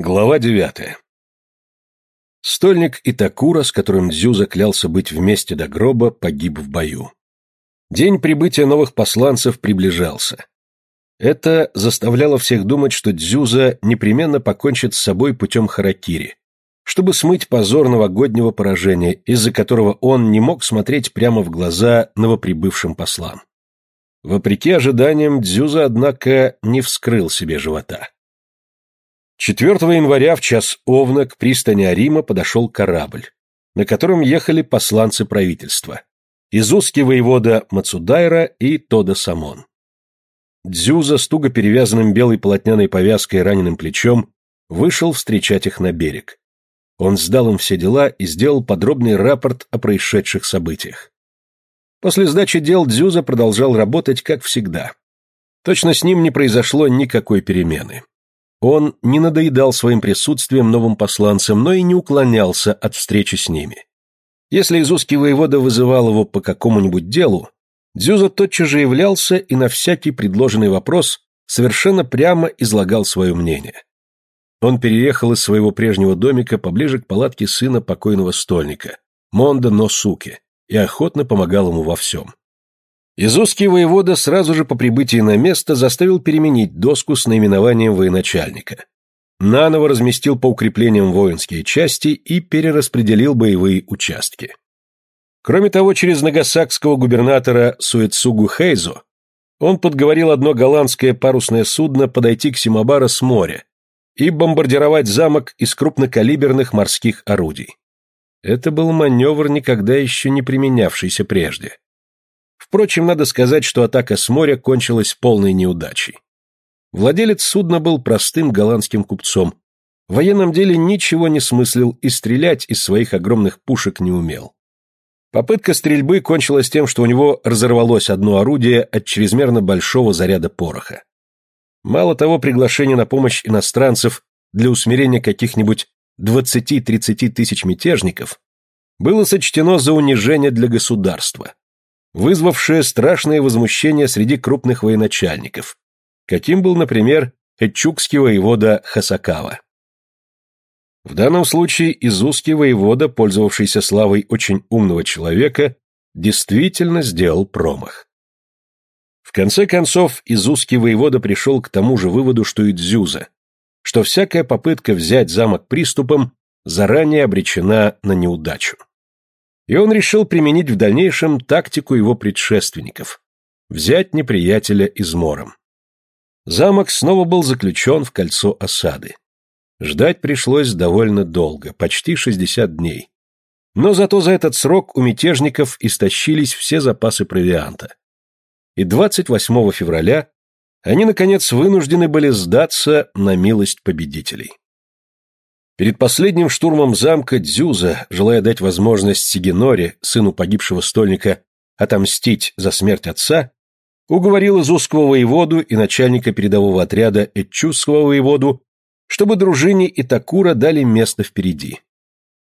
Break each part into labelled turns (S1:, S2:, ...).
S1: Глава девятая. Стольник Итакура, с которым Дзю заклялся быть вместе до гроба, погиб в бою. День прибытия новых посланцев приближался. Это заставляло всех думать, что Дзюза непременно покончит с собой путем харакири, чтобы смыть позор новогоднего поражения, из-за которого он не мог смотреть прямо в глаза новоприбывшим послам. Вопреки ожиданиям, Дзюза, однако, не вскрыл себе живота. 4 января в час Овна к пристани Арима подошел корабль, на котором ехали посланцы правительства. Изузский воевода Мацудайра и Тода Самон. Дзюза с туго перевязанным белой полотняной повязкой и раненым плечом вышел встречать их на берег. Он сдал им все дела и сделал подробный рапорт о происшедших событиях. После сдачи дел Дзюза продолжал работать, как всегда. Точно с ним не произошло никакой перемены. Он не надоедал своим присутствием новым посланцам, но и не уклонялся от встречи с ними. Если изузский воевода вызывал его по какому-нибудь делу, Дзюза тотчас же являлся и на всякий предложенный вопрос совершенно прямо излагал свое мнение. Он переехал из своего прежнего домика поближе к палатке сына покойного стольника, Монда Носуки, и охотно помогал ему во всем. Изузский воевода сразу же по прибытии на место заставил переменить доску с наименованием военачальника. Наново разместил по укреплениям воинские части и перераспределил боевые участки. Кроме того, через нагасакского губернатора Суэцугу Хейзо он подговорил одно голландское парусное судно подойти к Симабара с моря и бомбардировать замок из крупнокалиберных морских орудий. Это был маневр, никогда еще не применявшийся прежде. Впрочем, надо сказать, что атака с моря кончилась полной неудачей. Владелец судна был простым голландским купцом. В военном деле ничего не смыслил и стрелять из своих огромных пушек не умел. Попытка стрельбы кончилась тем, что у него разорвалось одно орудие от чрезмерно большого заряда пороха. Мало того, приглашение на помощь иностранцев для усмирения каких-нибудь 20-30 тысяч мятежников было сочтено за унижение для государства, вызвавшее страшное возмущение среди крупных военачальников, каким был, например, Эчукский воевода Хасакава. В данном случае изузский воевода, пользовавшийся славой очень умного человека, действительно сделал промах. В конце концов, изузский воевода пришел к тому же выводу, что и Дзюза, что всякая попытка взять замок приступом заранее обречена на неудачу и он решил применить в дальнейшем тактику его предшественников – взять неприятеля измором. Замок снова был заключен в кольцо осады. Ждать пришлось довольно долго, почти 60 дней. Но зато за этот срок у мятежников истощились все запасы провианта. И 28 февраля они, наконец, вынуждены были сдаться на милость победителей. Перед последним штурмом замка Дзюза, желая дать возможность Сигиноре, сыну погибшего стольника, отомстить за смерть отца, уговорил изусского воеводу и начальника передового отряда Этчусского воеводу, чтобы дружине Итакура дали место впереди.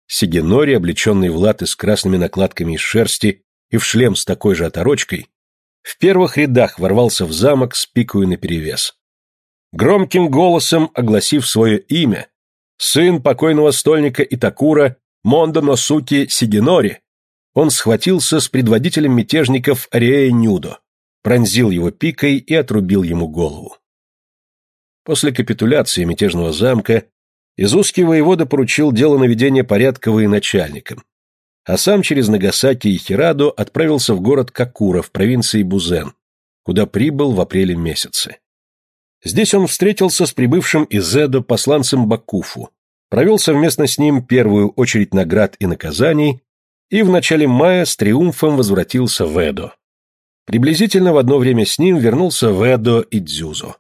S1: Сигинори, облеченный в латы с красными накладками из шерсти и в шлем с такой же оторочкой, в первых рядах ворвался в замок с пикою наперевес. Громким голосом огласив свое имя, сын покойного стольника Итакура, Мондо Носуки Сигинори, он схватился с предводителем мятежников Ариэя Нюдо, пронзил его пикой и отрубил ему голову. После капитуляции мятежного замка Изузский воевода поручил дело наведения порядка военачальникам, а сам через Нагасаки и Хирадо отправился в город Какура в провинции Бузен, куда прибыл в апреле месяце. Здесь он встретился с прибывшим из Эдо посланцем Бакуфу, провел совместно с ним первую очередь наград и наказаний и в начале мая с триумфом возвратился в Эдо. Приблизительно в одно время с ним вернулся в Эдо и Дзюзо.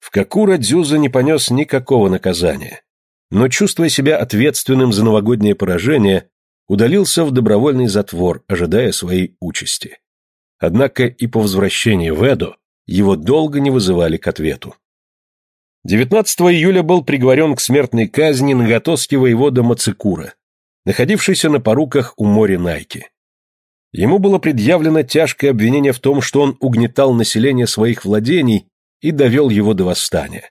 S1: В Какура Дзюзо не понес никакого наказания, но, чувствуя себя ответственным за новогоднее поражение, удалился в добровольный затвор, ожидая своей участи. Однако и по возвращении в Эдо его долго не вызывали к ответу. 19 июля был приговорен к смертной казни нагатоский воевода Мацикура, находившийся на поруках у моря Найки. Ему было предъявлено тяжкое обвинение в том, что он угнетал население своих владений и довел его до восстания.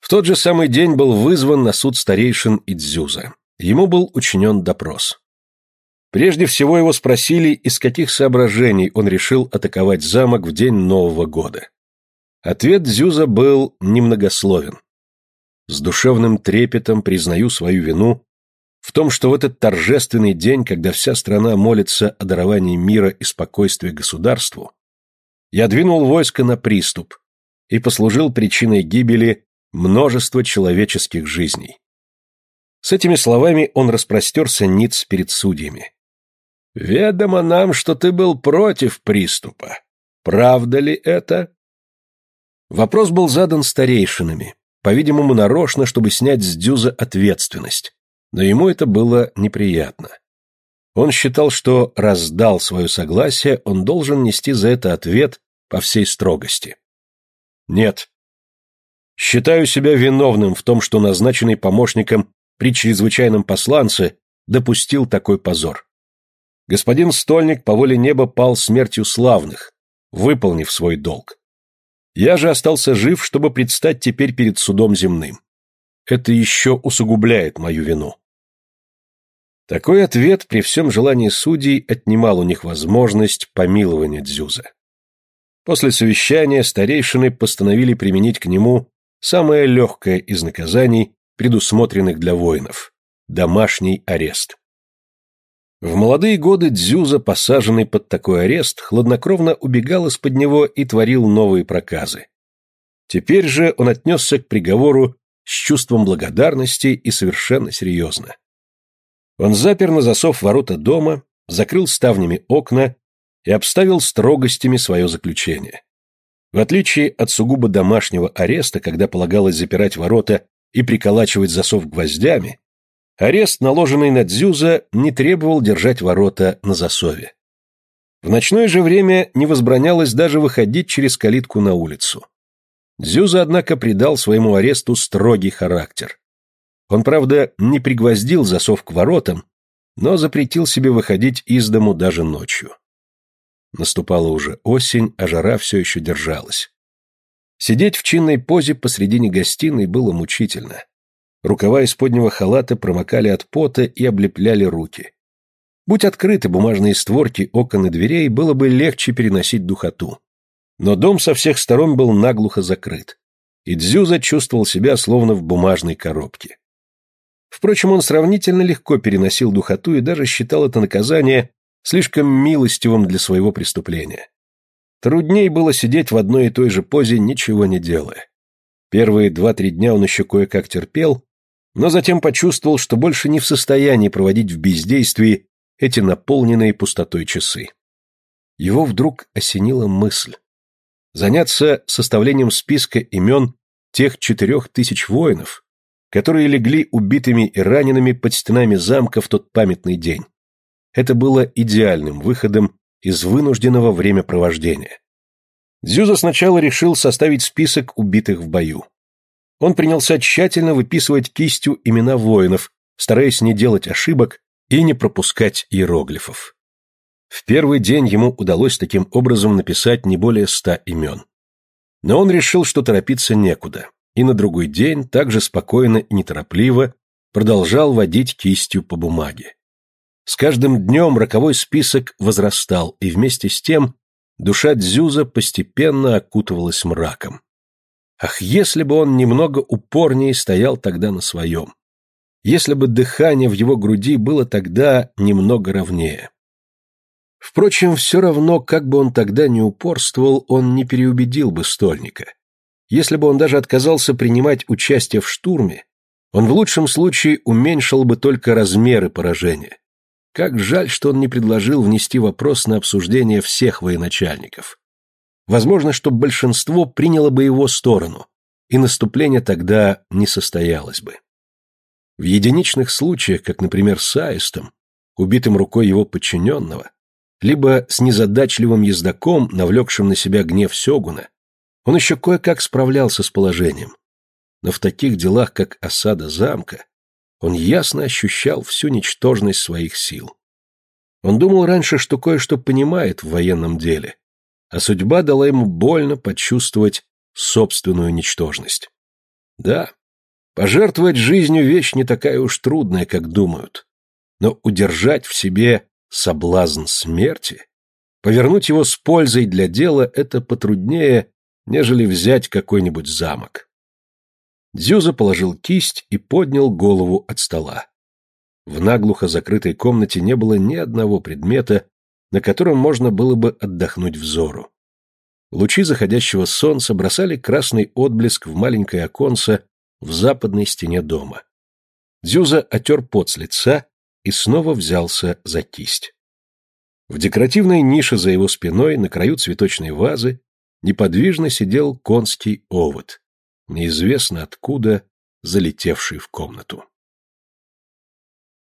S1: В тот же самый день был вызван на суд старейшин Идзюза. Ему был учинен допрос. Прежде всего его спросили, из каких соображений он решил атаковать замок в день Нового года. Ответ Дзюза был немногословен. С душевным трепетом признаю свою вину в том, что в этот торжественный день, когда вся страна молится о даровании мира и спокойствия государству, я двинул войско на приступ и послужил причиной гибели множества человеческих жизней. С этими словами он распростерся ниц перед судьями. «Ведомо нам, что ты был против приступа. Правда ли это?» Вопрос был задан старейшинами, по-видимому, нарочно, чтобы снять с Дюза ответственность, но ему это было неприятно. Он считал, что раздал свое согласие, он должен нести за это ответ по всей строгости. Нет. Считаю себя виновным в том, что назначенный помощником при чрезвычайном посланце допустил такой позор. Господин Стольник по воле неба пал смертью славных, выполнив свой долг. Я же остался жив, чтобы предстать теперь перед судом земным. Это еще усугубляет мою вину. Такой ответ при всем желании судей отнимал у них возможность помилования Дзюза. После совещания старейшины постановили применить к нему самое легкое из наказаний, предусмотренных для воинов – домашний арест. В молодые годы Дзюза, посаженный под такой арест, хладнокровно убегал из-под него и творил новые проказы. Теперь же он отнесся к приговору с чувством благодарности и совершенно серьезно. Он запер на засов ворота дома, закрыл ставнями окна и обставил строгостями свое заключение. В отличие от сугубо домашнего ареста, когда полагалось запирать ворота и приколачивать засов гвоздями, арест, наложенный на Дзюза, не требовал держать ворота на засове. В ночное же время не возбранялось даже выходить через калитку на улицу. Дзюза, однако, придал своему аресту строгий характер. Он, правда, не пригвоздил засов к воротам, но запретил себе выходить из дому даже ночью. Наступала уже осень, а жара все еще держалась. Сидеть в чинной позе посредине гостиной было мучительно. Рукава из поднего халата промокали от пота и облепляли руки. Будь открыты бумажные створки окон и дверей, было бы легче переносить духоту. Но дом со всех сторон был наглухо закрыт, и Дзюза чувствовал себя словно в бумажной коробке. Впрочем, он сравнительно легко переносил духоту и даже считал это наказание слишком милостивым для своего преступления. Трудней было сидеть в одной и той же позе, ничего не делая. Первые два-три дня он еще кое-как терпел, но затем почувствовал, что больше не в состоянии проводить в бездействии эти наполненные пустотой часы. Его вдруг осенила мысль. Заняться составлением списка имен тех четырех тысяч воинов, которые легли убитыми и ранеными под стенами замка в тот памятный день. Это было идеальным выходом из вынужденного времяпровождения. Дзюза сначала решил составить список убитых в бою. Он принялся тщательно выписывать кистью имена воинов, стараясь не делать ошибок и не пропускать иероглифов. В первый день ему удалось таким образом написать не более ста имен. Но он решил, что торопиться некуда, и на другой день также спокойно и неторопливо продолжал водить кистью по бумаге. С каждым днем роковой список возрастал, и вместе с тем душа Дзюза постепенно окутывалась мраком. Ах, если бы он немного упорнее стоял тогда на своем! Если бы дыхание в его груди было тогда немного ровнее! Впрочем, все равно, как бы он тогда не упорствовал, он не переубедил бы стольника. Если бы он даже отказался принимать участие в штурме, он в лучшем случае уменьшил бы только размеры поражения. Как жаль, что он не предложил внести вопрос на обсуждение всех военачальников. Возможно, что большинство приняло бы его сторону, и наступление тогда не состоялось бы. В единичных случаях, как, например, с Аистом, убитым рукой его подчиненного, либо с незадачливым ездаком, навлекшим на себя гнев Сёгуна, он еще кое-как справлялся с положением. Но в таких делах, как осада замка, он ясно ощущал всю ничтожность своих сил. Он думал раньше, что кое-что понимает в военном деле, а судьба дала ему больно почувствовать собственную ничтожность. Да, пожертвовать жизнью вещь не такая уж трудная, как думают. Но удержать в себе соблазн смерти, повернуть его с пользой для дела – это потруднее, нежели взять какой-нибудь замок. Дзюза положил кисть и поднял голову от стола. В наглухо закрытой комнате не было ни одного предмета, на котором можно было бы отдохнуть взору. Лучи заходящего солнца бросали красный отблеск в маленькое оконце в западной стене дома. Дзюза отер пот с лица и снова взялся за кисть. В декоративной нише за его спиной, на краю цветочной вазы, неподвижно сидел конский овод, неизвестно откуда залетевший в комнату.